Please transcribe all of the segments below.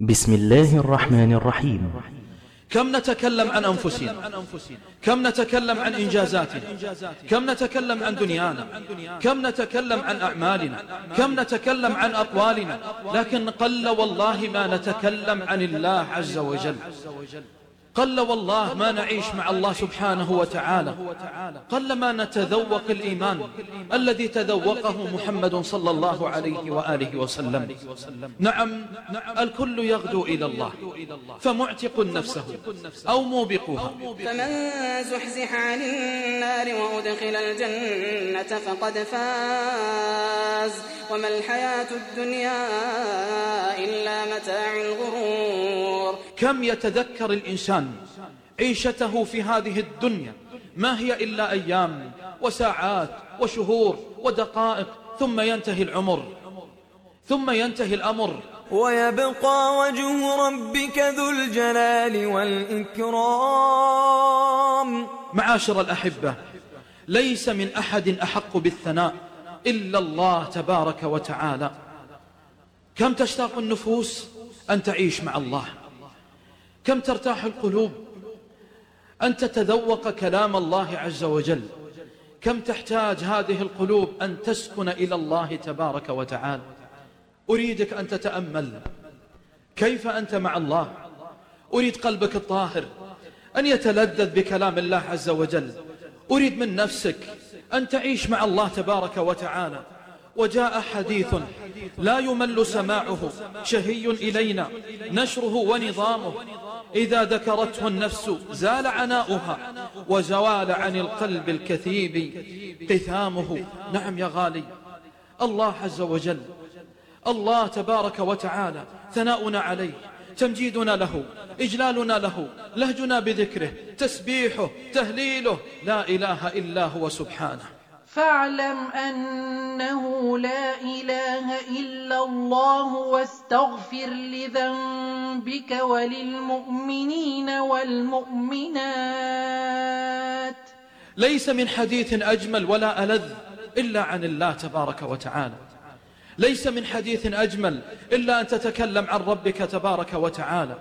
بسم الله الرحمن الرحيم. كم نتكلم عن أنفسنا؟ كم نتكلم عن إنجازاتنا؟ كم نتكلم عن دنيانا؟ كم نتكلم عن أعمالنا؟ كم نتكلم عن أقوالنا؟ لكن قل والله ما نتكلم عن الله عز وجل. قل والله ما نعيش مع الله سبحانه وتعالى. قل ما نتذوق الإيمان الذي تذوقه محمد صلى الله عليه وآله وسلم. نعم الكل يغدو إلى الله فمعتق نفسه أو موبقها فمن زحزح عن النار وأدخل الجنة فقد فاز. وما الحياة الدنيا إلا متاع الغرور. كم يتذكر الإنسان عيشته في هذه الدنيا؟ ما هي إلا أيام وساعات وشهور ودقائق ثم ينتهي العمر. ثم ينتهي الأمر. ويبقى وجه ربك ذو الجلال والإكرام. معاشر الأحبة ليس من أحد أحق بالثناء إلا الله تبارك وتعالى. كم تشتاق النفوس أن تعيش مع الله؟ كم ترتاح القلوب؟ أن تتذوق كلام الله عز وجل. كم تحتاج هذه القلوب أن تسكن إلى الله تبارك وتعالى؟ أريدك أن تتأمل. كيف أنت مع الله؟ أريد قلبك الطاهر. أن يتلذذ بكلام الله عز وجل. أريد من نفسك أن تعيش مع الله تبارك وتعالى. وجاء حديث لا يمل سماعه شهي إلينا نشره ونظامه. إذا ذكرته النفس زال عناؤها وزوال عن القلب الكثيب قثامه. نعم يا غالي الله عز وجل الله تبارك وتعالى ثناؤنا عليه تمجيدنا له إجلالنا له لهجنا بذكره تسبيحه تهليله. لا إله إلا هو سبحانه. فاعلم أنه لا إله إلا الله واستغفر لذنبك وللمؤمنين والمؤمنات. ليس من حديث أجمل ولا ألذ إلا عن الله تبارك وتعالى. ليس من حديث أجمل إلا أن تتكلم عن ربك تبارك وتعالى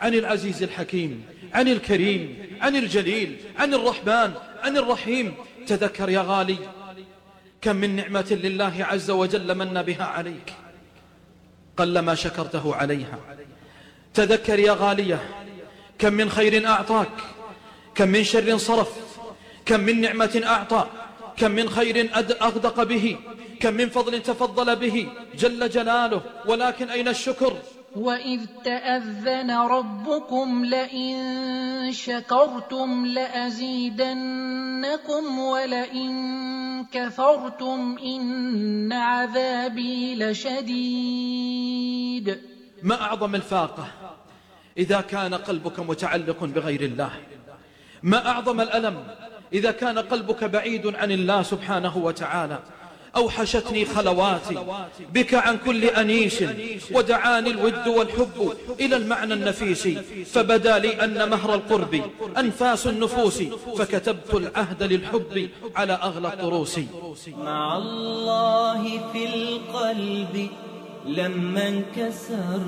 عن العزيز الحكيم عن الكريم عن الجليل عن الرحمن عن الرحيم تذكر يا غالي كم من نعمة لله عز وجل من بها عليك. قلما شكرته عليها. تذكر يا غالية كم من خير أعطاك كم من شر صرف كم من نعمة أعطى كم من خير أغدق به كم من فضل تفضل به جل جلاله. ولكن أين الشكر؟ وإذ تأذن ربكم لئن شكرتم لأزيدنكم ولئن كفرتم إن عذابي لشديد. ما أعظم الفاقة؟ إذا كان قلبك متعلق بغير الله. ما أعظم الألم؟ إذا كان قلبك بعيد عن الله سبحانه وتعالى. أوحشتني خلواتي بك عن كل أنيس ودعاني الود والحب إلى المعنى النفيس فبدا لي أن مهر القرب أنفاس النفوس فكتبت العهد للحب على أغلى الطروس مع الله في القلب لما انكسر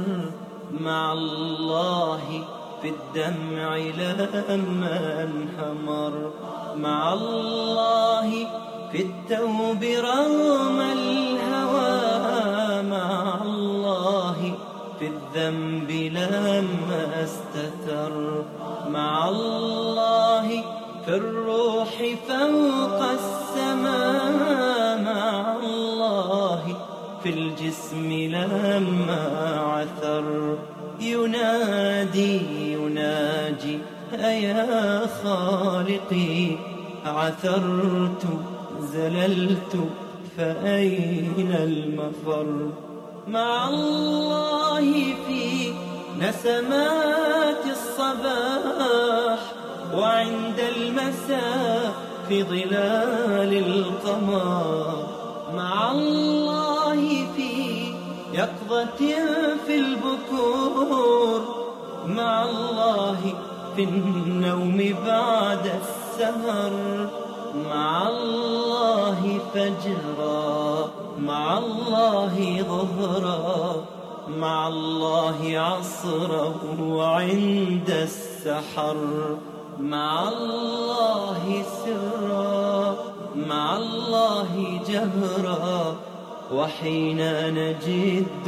مع الله في الدمع لما انحمر مع الله في التوب رغم الهوى مع الله في الذنب لما أستتر مع الله في الروح فوق السماء مع الله في الجسم لما عثر ينادي يناجي أيا خالقي عثرت زللت فأين المفر؟ مع الله في نسمات الصباح وعند المساء في ظلال القمر. مع الله في يقظة في البكور مع الله في النوم بعد السهر مع الله فجرا مع الله ظهرا مع الله عصرا وعند السحر. مع الله سرا مع الله جهرا. وحين نجد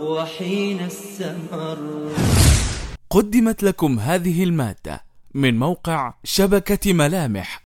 وحين السمر. قدمت لكم هذه المادة. من موقع شبكة ملامح.